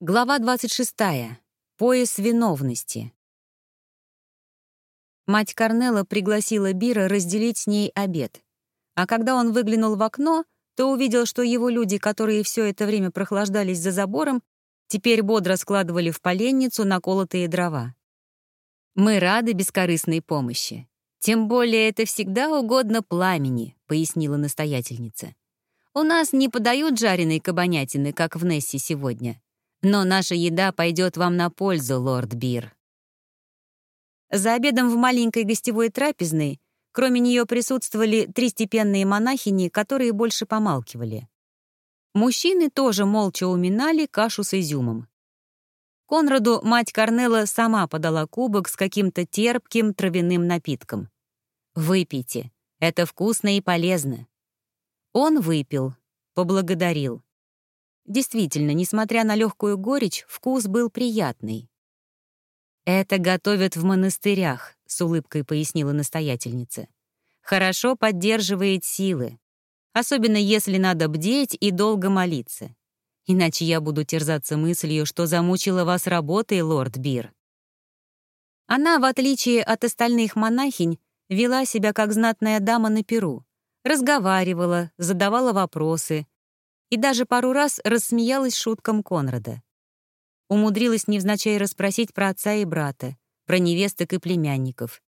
Глава 26. Пояс виновности. Мать Корнелла пригласила Бира разделить с ней обед. А когда он выглянул в окно, то увидел, что его люди, которые все это время прохлаждались за забором, теперь бодро складывали в поленницу наколотые дрова. «Мы рады бескорыстной помощи. Тем более это всегда угодно пламени», — пояснила настоятельница. «У нас не подают жареной кабанятины, как в Нессе сегодня». Но наша еда пойдет вам на пользу, лорд Бир. За обедом в маленькой гостевой трапезной кроме нее присутствовали три степенные монахини, которые больше помалкивали. Мужчины тоже молча уминали кашу с изюмом. Конраду мать Корнелла сама подала кубок с каким-то терпким травяным напитком. «Выпейте, это вкусно и полезно». Он выпил, поблагодарил. Действительно, несмотря на легкую горечь, вкус был приятный. «Это готовят в монастырях», — с улыбкой пояснила настоятельница. «Хорошо поддерживает силы, особенно если надо бдеть и долго молиться. Иначе я буду терзаться мыслью, что замучила вас работой, лорд Бир». Она, в отличие от остальных монахинь, вела себя как знатная дама на перу, разговаривала, задавала вопросы, и даже пару раз рассмеялась шуткам Конрада. Умудрилась невзначай расспросить про отца и брата, про невесток и племянников.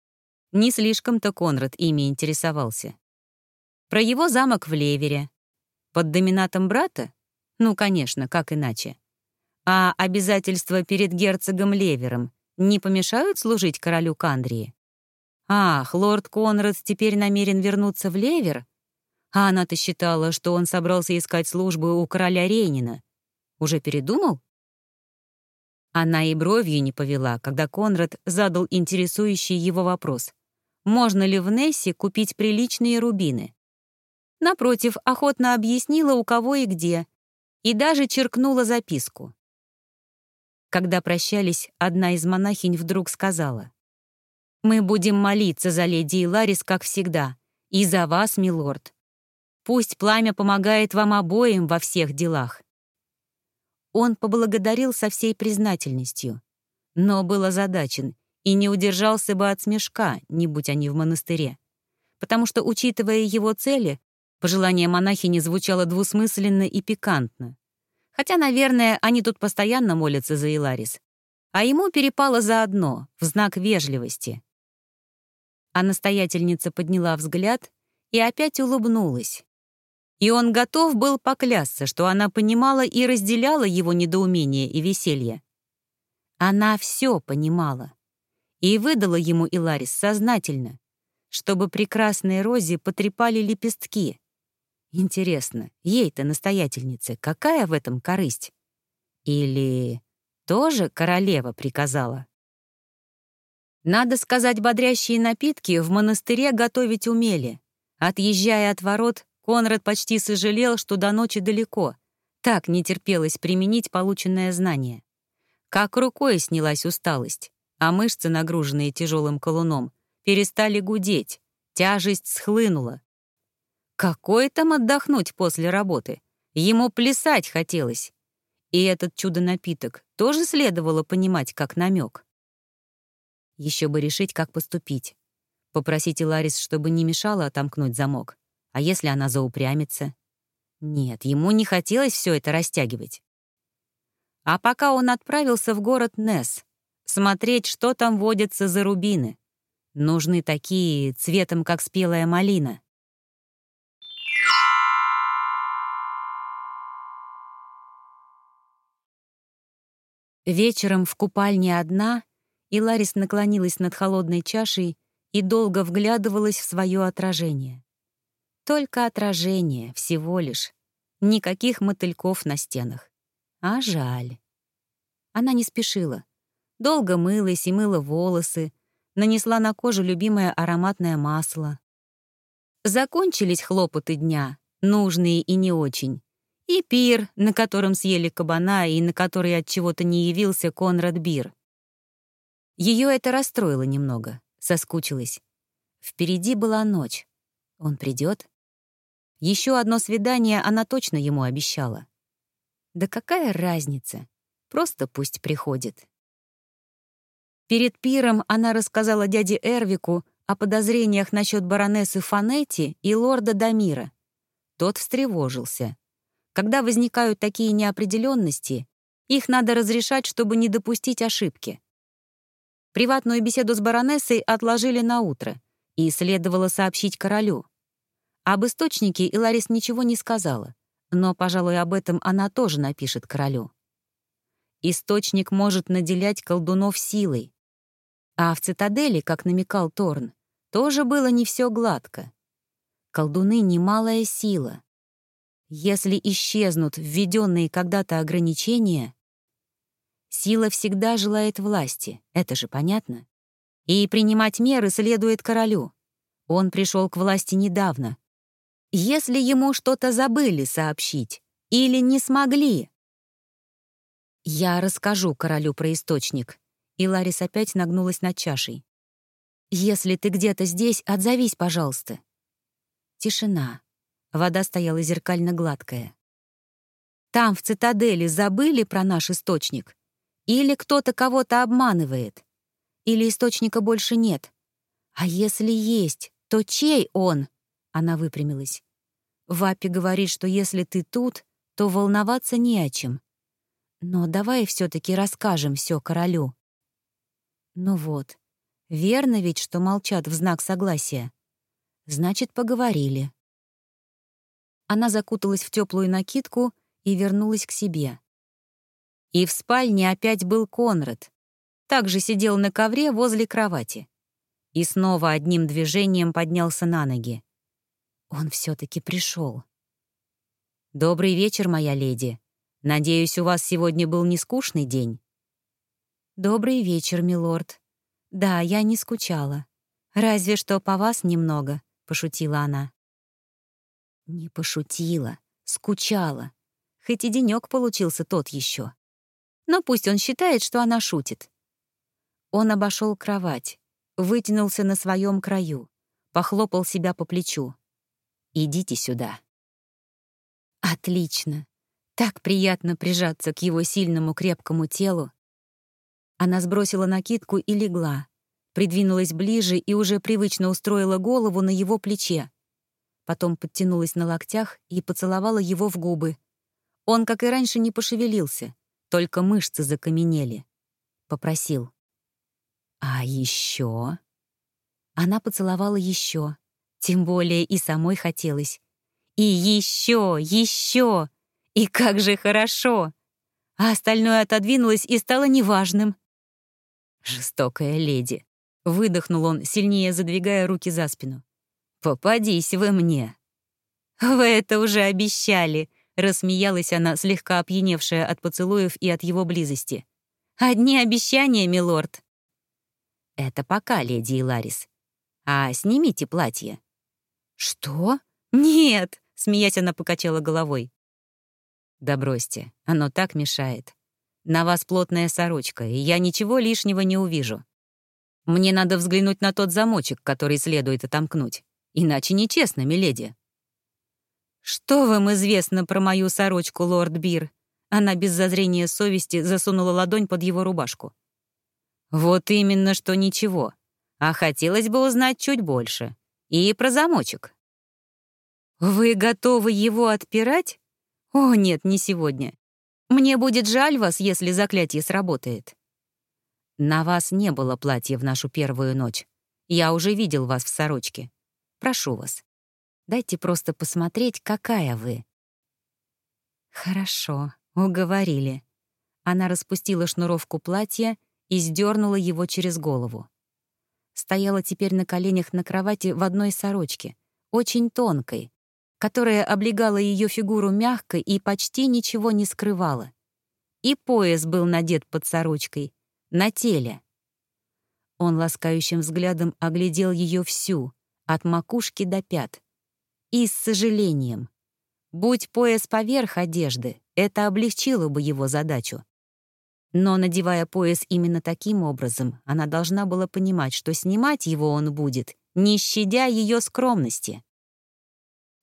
Не слишком-то Конрад ими интересовался. Про его замок в Левере. Под доминатом брата? Ну, конечно, как иначе. А обязательства перед герцогом Левером не помешают служить королю Кандрии? Ах, лорд Конрад теперь намерен вернуться в Левер? А она-то считала, что он собрался искать службу у короля Рейнина. Уже передумал? Она и бровью не повела, когда Конрад задал интересующий его вопрос. Можно ли в Нессе купить приличные рубины? Напротив, охотно объяснила, у кого и где, и даже черкнула записку. Когда прощались, одна из монахинь вдруг сказала. «Мы будем молиться за леди Иларис, как всегда, и за вас, милорд. Пусть пламя помогает вам обоим во всех делах». Он поблагодарил со всей признательностью, но был озадачен и не удержался бы от смешка, не будь они в монастыре, потому что, учитывая его цели, пожелание монахини звучало двусмысленно и пикантно. Хотя, наверное, они тут постоянно молятся за Иларис, а ему перепало заодно, в знак вежливости. А настоятельница подняла взгляд и опять улыбнулась, и он готов был поклясться, что она понимала и разделяла его недоумение и веселье. Она все понимала. И выдала ему Иларис сознательно, чтобы прекрасной розе потрепали лепестки. Интересно, ей-то настоятельнице какая в этом корысть? Или тоже королева приказала? Надо сказать, бодрящие напитки в монастыре готовить умели. Отъезжая от ворот, Конрад почти сожалел, что до ночи далеко. Так не терпелось применить полученное знание. Как рукой снялась усталость, а мышцы, нагруженные тяжелым колуном, перестали гудеть, тяжесть схлынула. Какой там отдохнуть после работы? Ему плясать хотелось. И этот чудо-напиток тоже следовало понимать как намек. Еще бы решить, как поступить. Попросить Ларис, чтобы не мешало отомкнуть замок. А если она заупрямится? Нет, ему не хотелось все это растягивать. А пока он отправился в город Нес, смотреть, что там водятся за рубины. Нужны такие, цветом как спелая малина. Вечером в купальне одна, и Ларис наклонилась над холодной чашей и долго вглядывалась в свое отражение. Только отражение, всего лишь. Никаких мотыльков на стенах. А жаль. Она не спешила. Долго мылась и мыла волосы, нанесла на кожу любимое ароматное масло. Закончились хлопоты дня, нужные и не очень. И пир, на котором съели кабана и на который от чего-то не явился Конрад Бир. Ее это расстроило немного, соскучилась. Впереди была ночь. Он придет, еще одно свидание она точно ему обещала. Да какая разница? Просто пусть приходит. Перед пиром она рассказала дяде Эрвику о подозрениях насчет баронессы Фанетти и лорда Дамира. Тот встревожился. Когда возникают такие неопределенности, их надо разрешать, чтобы не допустить ошибки. Приватную беседу с баронессой отложили на утро, и следовало сообщить королю. Об источнике Иларис ничего не сказала, но, пожалуй, об этом она тоже напишет королю. Источник может наделять колдунов силой. А в цитадели, как намекал Торн, тоже было не все гладко. Колдуны — немалая сила. Если исчезнут введенные когда-то ограничения, сила всегда желает власти, это же понятно. И принимать меры следует королю. Он пришел к власти недавно, если ему что-то забыли сообщить или не смогли. Я расскажу королю про источник. И Ларис опять нагнулась над чашей. Если ты где-то здесь, отзовись, пожалуйста. Тишина. Вода стояла зеркально гладкая. Там, в цитадели, забыли про наш источник? Или кто-то кого-то обманывает? Или источника больше нет? А если есть, то чей он? Она выпрямилась. Вапи говорит, что если ты тут, то волноваться не о чем. Но давай все таки расскажем все королю. Ну вот, верно ведь, что молчат в знак согласия. Значит, поговорили. Она закуталась в теплую накидку и вернулась к себе. И в спальне опять был Конрад. Также сидел на ковре возле кровати. И снова одним движением поднялся на ноги. Он все-таки пришел. «Добрый вечер, моя леди. Надеюсь, у вас сегодня был не скучный день?» «Добрый вечер, милорд. Да, я не скучала. Разве что по вас немного», — пошутила она. Не пошутила, скучала. Хоть и денёк получился тот еще. Но пусть он считает, что она шутит. Он обошел кровать, вытянулся на своем краю, похлопал себя по плечу. Идите сюда». Отлично. Так приятно прижаться к его сильному крепкому телу. Она сбросила накидку и легла, придвинулась ближе и уже привычно устроила голову на его плече. Потом подтянулась на локтях и поцеловала его в губы. Он, как и раньше, не пошевелился, только мышцы закаменели. Попросил. «А еще?» Она поцеловала еще, тем более и самой хотелось. И еще, еще! И как же хорошо! А остальное отодвинулось и стало неважным. «Жестокая леди», — выдохнул он, сильнее задвигая руки за спину. «Попадись вы мне». «Вы это уже обещали», — рассмеялась она, слегка опьяневшая от поцелуев и от его близости. «Одни обещания, милорд». «Это пока, леди Иларис. А снимите платье. «Что? Нет!» — смеясь, она покачала головой. «Да бросьте, оно так мешает. На вас плотная сорочка, и я ничего лишнего не увижу. Мне надо взглянуть на тот замочек, который следует отомкнуть. Иначе нечестно, миледи». «Что вам известно про мою сорочку, лорд Бир?» Она без зазрения совести засунула ладонь под его рубашку. «Вот именно, что ничего. А хотелось бы узнать чуть больше. И про замочек. Вы готовы его отпирать? О, нет, не сегодня. Мне будет жаль вас, если заклятие сработает. На вас не было платья в нашу первую ночь. Я уже видел вас в сорочке. Прошу вас, дайте просто посмотреть, какая вы. Хорошо, уговорили. Она распустила шнуровку платья и сдернула его через голову стояла теперь на коленях на кровати в одной сорочке, очень тонкой, которая облегала ее фигуру мягко и почти ничего не скрывала. И пояс был надет под сорочкой, на теле. Он ласкающим взглядом оглядел ее всю, от макушки до пят. И с сожалением. Будь пояс поверх одежды, это облегчило бы его задачу. Но, надевая пояс именно таким образом, она должна была понимать, что снимать его он будет, не щадя ее скромности.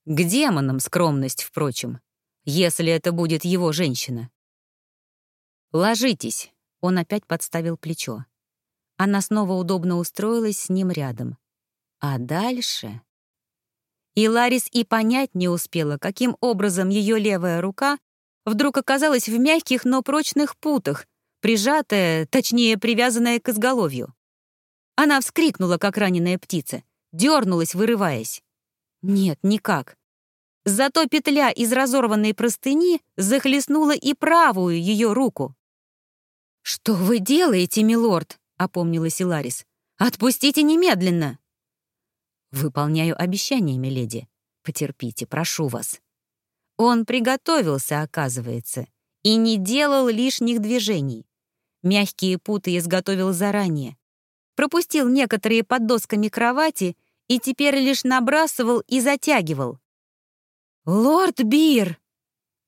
К демонам скромность, впрочем, если это будет его женщина. «Ложитесь», — он опять подставил плечо. Она снова удобно устроилась с ним рядом. А дальше... И Ларис и понять не успела, каким образом ее левая рука вдруг оказалась в мягких, но прочных путах, прижатая, точнее, привязанная к изголовью. Она вскрикнула, как раненая птица, дернулась, вырываясь. Нет, никак. Зато петля из разорванной простыни захлестнула и правую ее руку. «Что вы делаете, милорд?» — опомнилась Иларис. «Отпустите немедленно!» «Выполняю обещание, миледи. Потерпите, прошу вас». Он приготовился, оказывается, и не делал лишних движений. Мягкие путы изготовил заранее. Пропустил некоторые под досками кровати и теперь лишь набрасывал и затягивал. «Лорд Бир!»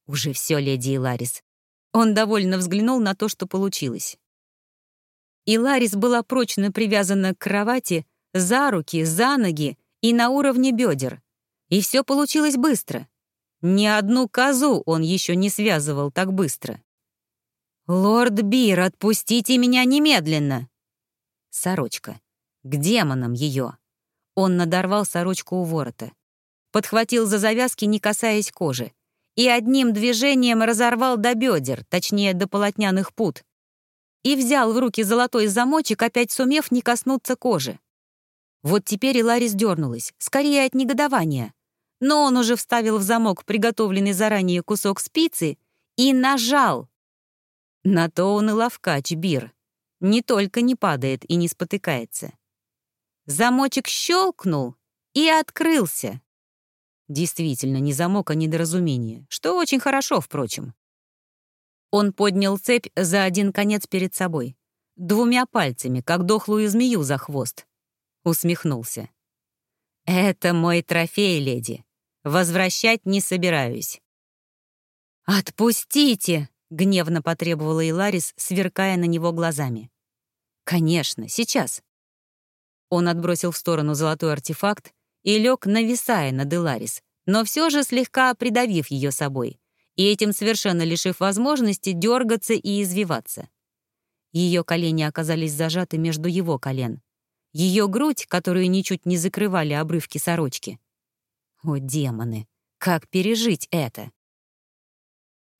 «Уже все, леди Иларис». Он довольно взглянул на то, что получилось. Иларис была прочно привязана к кровати, за руки, за ноги и на уровне бедер. И все получилось быстро. Ни одну козу он еще не связывал так быстро. «Лорд Бир, отпустите меня немедленно!» Сорочка. К демонам ее. Он надорвал сорочку у ворота. Подхватил за завязки, не касаясь кожи. И одним движением разорвал до бедер, точнее, до полотняных пут. И взял в руки золотой замочек, опять сумев не коснуться кожи. Вот теперь и Ларис дернулась, скорее от негодования. Но он уже вставил в замок приготовленный заранее кусок спицы и нажал. На то он и ловкач, Бир. Не только не падает и не спотыкается. Замочек щелкнул и открылся. Действительно, не замок, а недоразумение, что очень хорошо, впрочем. Он поднял цепь за один конец перед собой, двумя пальцами, как дохлую змею за хвост усмехнулся. «Это мой трофей, леди. Возвращать не собираюсь». «Отпустите!» — гневно потребовала Иларис, сверкая на него глазами. «Конечно, сейчас». Он отбросил в сторону золотой артефакт и лег, нависая над Иларис, но все же слегка придавив ее собой, и этим совершенно лишив возможности дергаться и извиваться. Ее колени оказались зажаты между его колен, ее грудь, которую ничуть не закрывали обрывки сорочки. О, демоны, как пережить это?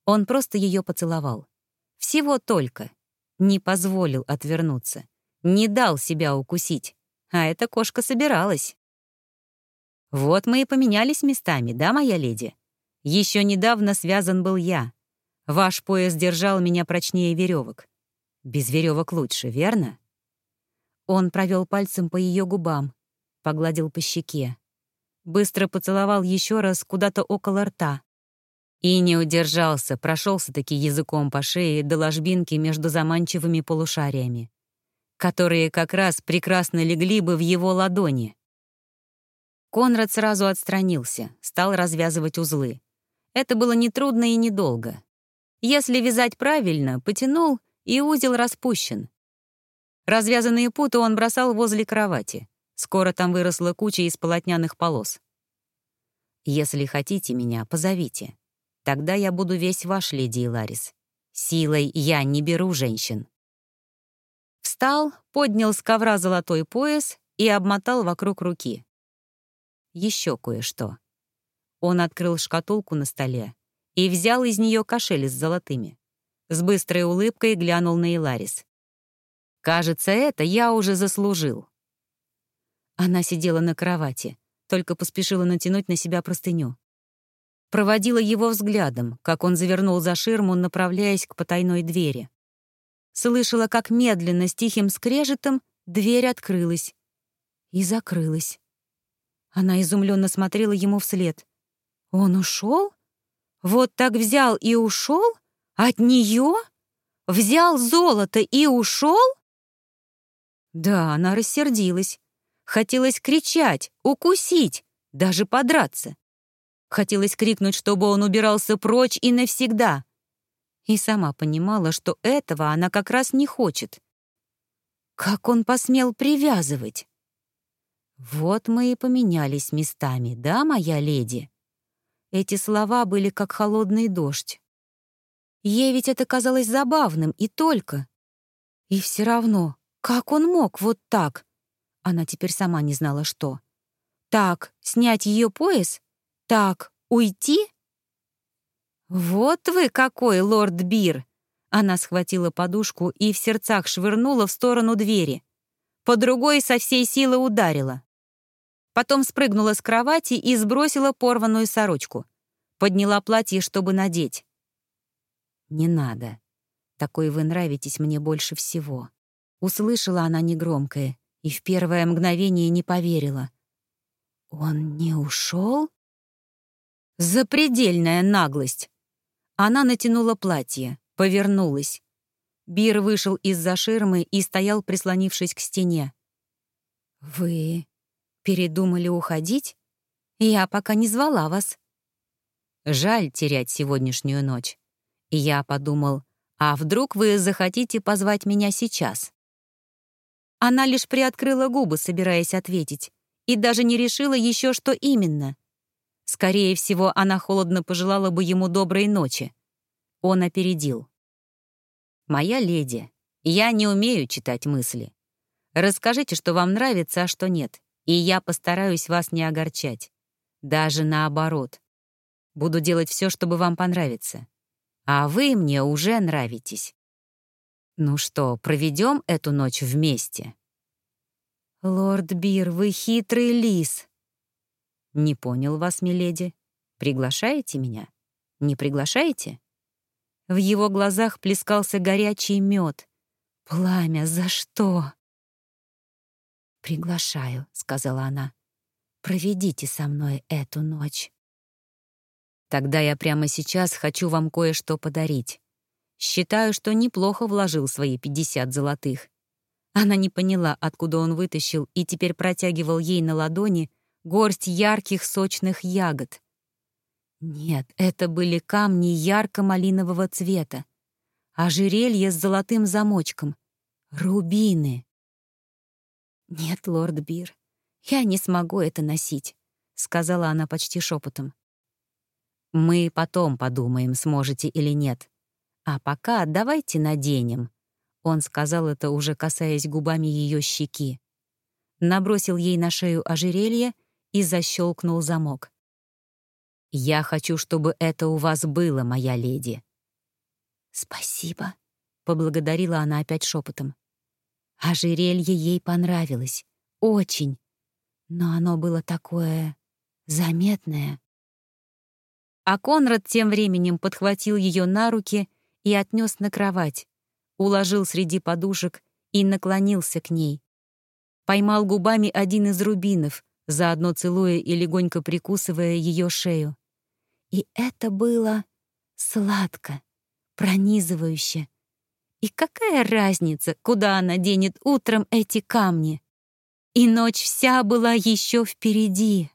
Он просто ее поцеловал. Всего только. Не позволил отвернуться. Не дал себя укусить. А эта кошка собиралась. Вот мы и поменялись местами, да, моя леди? Еще недавно связан был я. Ваш пояс держал меня прочнее веревок. Без веревок лучше, верно? Он провел пальцем по ее губам, погладил по щеке. Быстро поцеловал еще раз куда-то около рта. И не удержался, прошелся-таки языком по шее до ложбинки между заманчивыми полушариями, которые как раз прекрасно легли бы в его ладони. Конрад сразу отстранился, стал развязывать узлы. Это было нетрудно и недолго. Если вязать правильно, потянул, и узел распущен. Развязанные путы он бросал возле кровати. Скоро там выросла куча из полотняных полос. «Если хотите меня, позовите. Тогда я буду весь ваш, леди Ларис. Силой я не беру женщин». Встал, поднял с ковра золотой пояс и обмотал вокруг руки. Еще кое-что. Он открыл шкатулку на столе и взял из нее кошель с золотыми. С быстрой улыбкой глянул на Иларис. Кажется, это я уже заслужил. Она сидела на кровати, только поспешила натянуть на себя простыню. Проводила его взглядом, как он завернул за ширму, направляясь к потайной двери. Слышала, как медленно, с тихим скрежетом, дверь открылась и закрылась. Она изумленно смотрела ему вслед. «Он ушел? Вот так взял и ушел? От нее? Взял золото и ушел?» Да, она рассердилась. Хотелось кричать, укусить, даже подраться. Хотелось крикнуть, чтобы он убирался прочь и навсегда. И сама понимала, что этого она как раз не хочет. Как он посмел привязывать? Вот мы и поменялись местами, да, моя леди? Эти слова были как холодный дождь. Ей ведь это казалось забавным и только. И все равно, как он мог вот так? Она теперь сама не знала, что. Так, снять ее пояс? Так, уйти? «Вот вы какой, лорд Бир!» Она схватила подушку и в сердцах швырнула в сторону двери. По другой со всей силы ударила. Потом спрыгнула с кровати и сбросила порванную сорочку. Подняла платье, чтобы надеть. «Не надо. Такой вы нравитесь мне больше всего». Услышала она негромкое и в первое мгновение не поверила. «Он не ушел? Запредельная наглость! Она натянула платье, повернулась. Бир вышел из-за ширмы и стоял, прислонившись к стене. «Вы передумали уходить? Я пока не звала вас». Жаль терять сегодняшнюю ночь. Я подумал, а вдруг вы захотите позвать меня сейчас? Она лишь приоткрыла губы, собираясь ответить, и даже не решила еще, что именно. Скорее всего, она холодно пожелала бы ему доброй ночи. Он опередил. «Моя леди, я не умею читать мысли. Расскажите, что вам нравится, а что нет, и я постараюсь вас не огорчать. Даже наоборот. Буду делать все, чтобы вам понравиться. А вы мне уже нравитесь. Ну что, проведем эту ночь вместе?» «Лорд Бир, вы хитрый лис», «Не понял вас, миледи. Приглашаете меня? Не приглашаете?» В его глазах плескался горячий мед. «Пламя, за что?» «Приглашаю», — сказала она. «Проведите со мной эту ночь». «Тогда я прямо сейчас хочу вам кое-что подарить. Считаю, что неплохо вложил свои пятьдесят золотых». Она не поняла, откуда он вытащил, и теперь протягивал ей на ладони горсть ярких сочных ягод. Нет, это были камни ярко-малинового цвета, ожерелье с золотым замочком, рубины. «Нет, лорд Бир, я не смогу это носить», — сказала она почти шепотом. «Мы потом подумаем, сможете или нет. А пока давайте наденем». Он сказал это, уже касаясь губами ее щеки. Набросил ей на шею ожерелье — и защелкнул замок. «Я хочу, чтобы это у вас было, моя леди». «Спасибо», — поблагодарила она опять шепотом. Ожерелье ей понравилось. Очень. Но оно было такое... заметное. А Конрад тем временем подхватил ее на руки и отнес на кровать, уложил среди подушек и наклонился к ней. Поймал губами один из рубинов, заодно целуя и легонько прикусывая ее шею. И это было сладко, пронизывающе. И какая разница, куда она денет утром эти камни? И ночь вся была еще впереди.